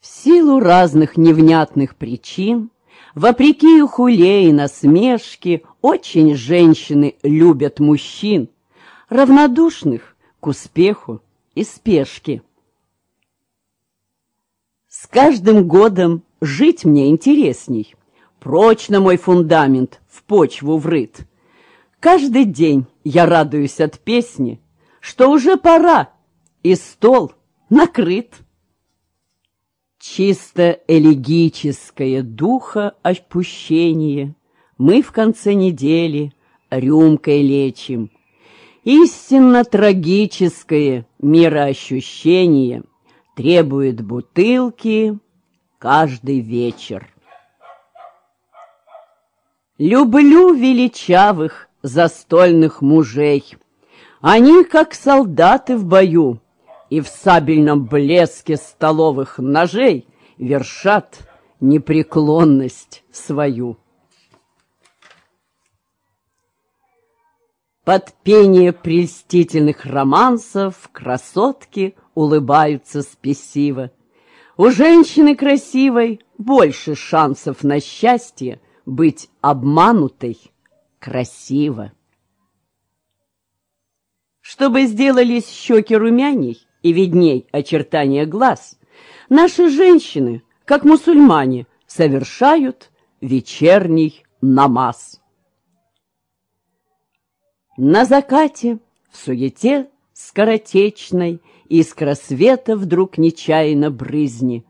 В силу разных невнятных причин, Вопреки ухуле и насмешке, Очень женщины любят мужчин, Равнодушных к успеху и спешке. С каждым годом жить мне интересней, Прочно мой фундамент в почву врыт. Каждый день я радуюсь от песни, Что уже пора, и стол накрыт. Чисто элегическое духа ощущение Мы в конце недели рюмкой лечим. Истинно трагическое мироощущение Требует бутылки каждый вечер. Люблю величавых застольных мужей. Они, как солдаты в бою, и в сабельном блеске столовых ножей вершат непреклонность свою. Под пение прельстительных романсов красотки улыбаются спесиво. У женщины красивой больше шансов на счастье быть обманутой красиво. Чтобы сделались щеки румяней, и видней очертания глаз, наши женщины, как мусульмане, совершают вечерний намаз. На закате, в суете скоротечной, Искра света вдруг нечаянно брызни.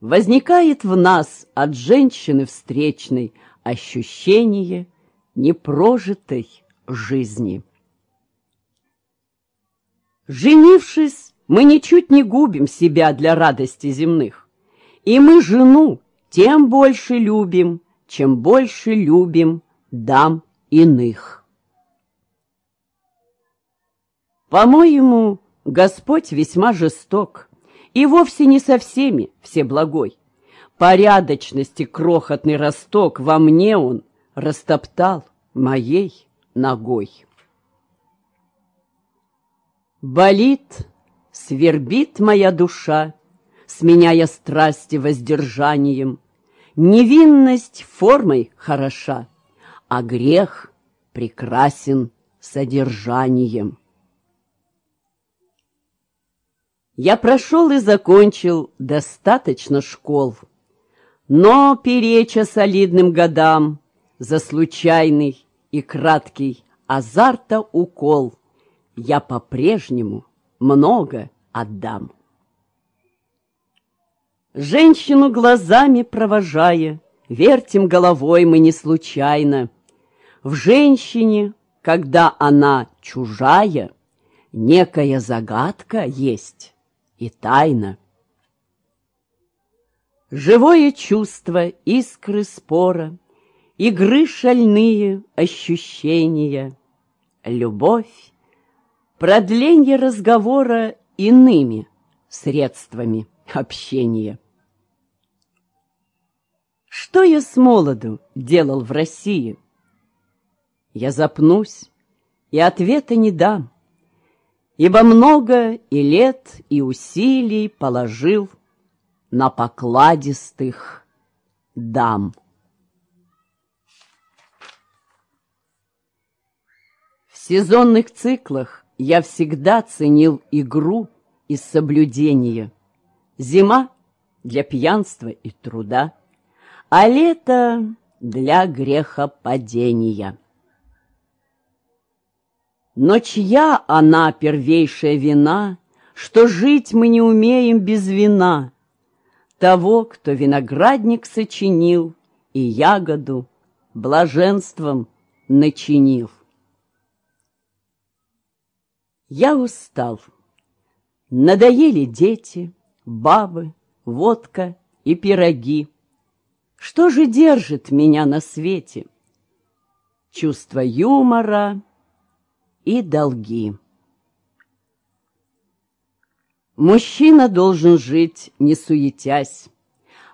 Возникает в нас от женщины встречной Ощущение непрожитой жизни. Женившись, мы ничуть не губим себя для радости земных. И мы жену тем больше любим, чем больше любим дам иных. По-моему, Господь весьма жесток, и вовсе не со всеми всеблагой. Порядочности крохотный росток во мне он растоптал моей ногой. Болит Свербит моя душа, Сменяя страсти воздержанием. Невинность формой хороша, А грех прекрасен содержанием. Я прошел и закончил достаточно школ, Но, переча солидным годам, За случайный и краткий азарта укол Я по-прежнему много отдам. Женщину глазами провожая, Вертим головой мы не случайно. В женщине, когда она чужая, Некая загадка есть и тайна. Живое чувство, искры спора, Игры шальные ощущения, Любовь продление разговора иными средствами общения. Что я с молоду делал в России? Я запнусь и ответа не дам, Ибо много и лет, и усилий положил На покладистых дам. В сезонных циклах я всегда ценил игру и соблюдение. Зима для пьянства и труда, а лето для грехопадения. Но чья она первейшая вина, Что жить мы не умеем без вина? Того, кто виноградник сочинил И ягоду блаженством начинил. Я устал. Надоели дети, бабы, водка и пироги. Что же держит меня на свете? Чувство юмора и долги. Мужчина должен жить, не суетясь,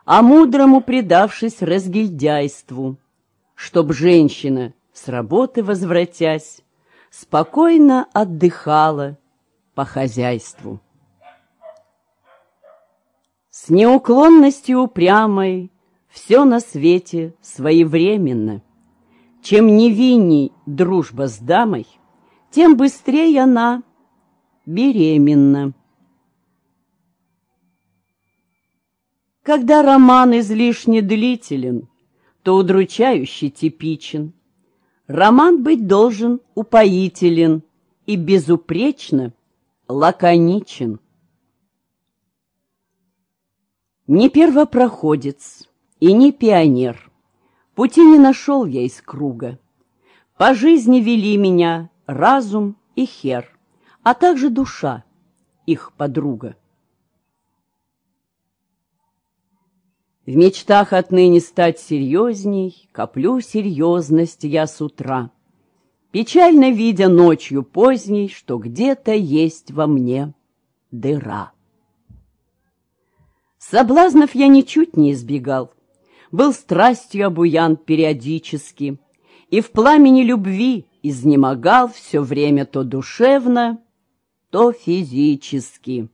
а мудрому предавшись разгильдяйству, чтоб женщина, с работы возвратясь, спокойно отдыхала по хозяйству. С неуклонностью упрямой Все на свете своевременно. Чем невинней дружба с дамой, Тем быстрее она беременна. Когда роман излишне длителен, То удручающе типичен. Роман быть должен упоителен И безупречно лаконичен. Не первопроходец и не пионер, Пути не нашел я из круга. По жизни вели меня разум и хер, А также душа, их подруга. В мечтах отныне стать серьезней, Коплю серьезность я с утра, Печально видя ночью поздней, Что где-то есть во мне дыра. Соблазнов я ничуть не избегал, Был страстью обуян периодически, И в пламени любви изнемогал Все время то душевно, то физически.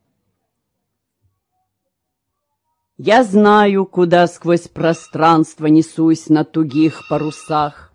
Я знаю, куда сквозь пространство Несусь на тугих парусах,